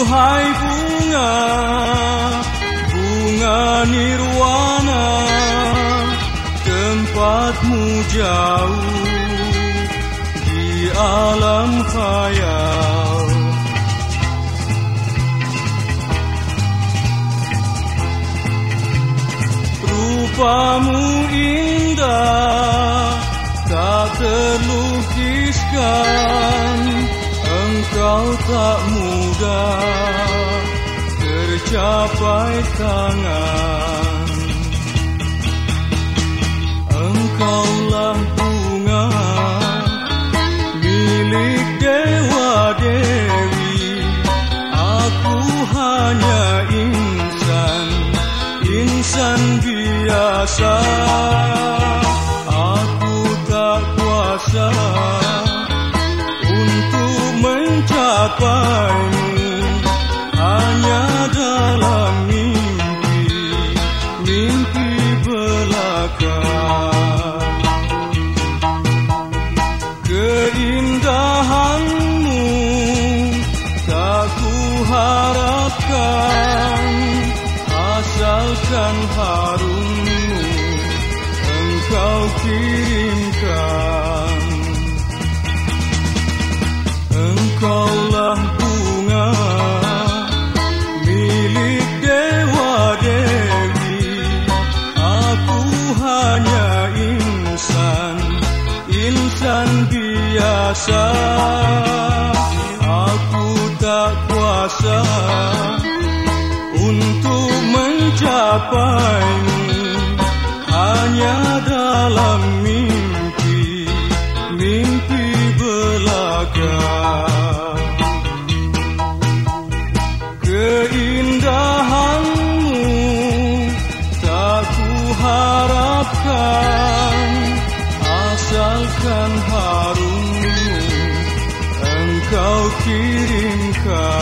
Hai bunga, bunga nirwana Tempatmu jauh di alam khayal. Rupamu indah tak terlukiskan Engkau tak tercapai tangan. Engkaulah bunga milik dewa dewi. Aku hanya insan, insan biasa. Aku tak kuasa untuk mencapaimu harapkan, asalkan harummu engkau kirimkan. Engkaulah bunga milik dewa dewi Aku hanya insan, insan biasa Hanya dalam mimpi, mimpi belaka Keindahanmu tak ku harapkan Asalkan harummu engkau kirimkan